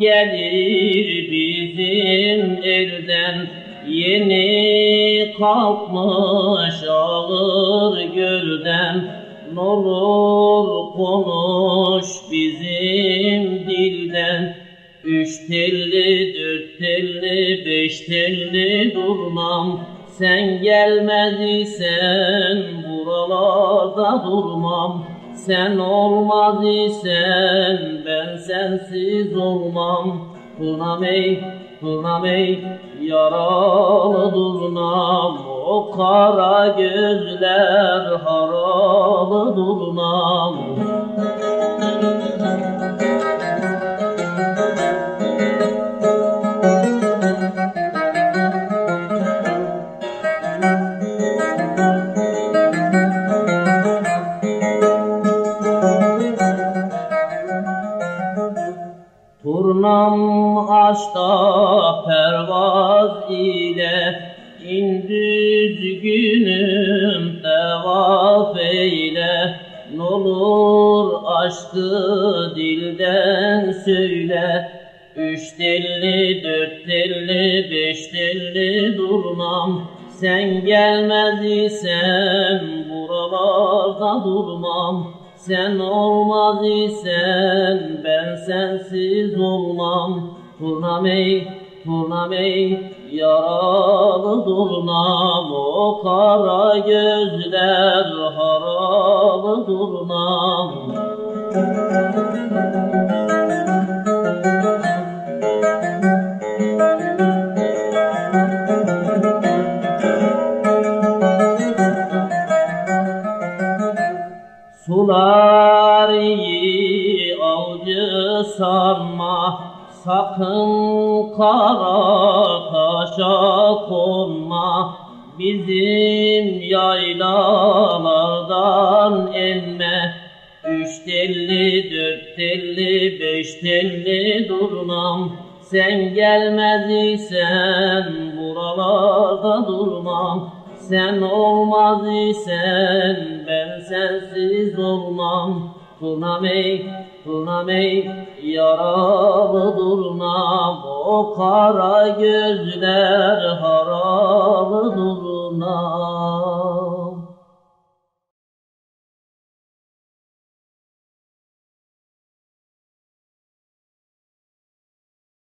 Gelir bizim elden Yeni kalkmış ağır gölden N'olur konuş bizim dilden. Üç telli, dört telli, beş telli durmam. Sen gelmez isen buralarda durmam. Sen olmaz isen ben sensiz olmam Turnam ey, turnam ey, yaralı durnam O kara gözler haralı durnam Turnam aşta pervaz ile İndüz günüm tevaf eyle. N'olur aşkı dilden söyle. Üç telli, dört telli, beş telli durmam. Sen gelmez isen buralarda durmam sen olmaz isen ben sensiz olmam. Turnam ey, turnam ey, yaralı durnam. O kara gözler haralı durnam Sular iyi avcı sarma. Sakın kara taşa konma. Bizim yaylalardan emme Üç telli, dört telli, beş telli durmam Sen gelmez isen buralarda durmam sen olmaz isen ben sensiz olmam. Turnam ey, turnam ey, yaralı durnam O kara gözler durnam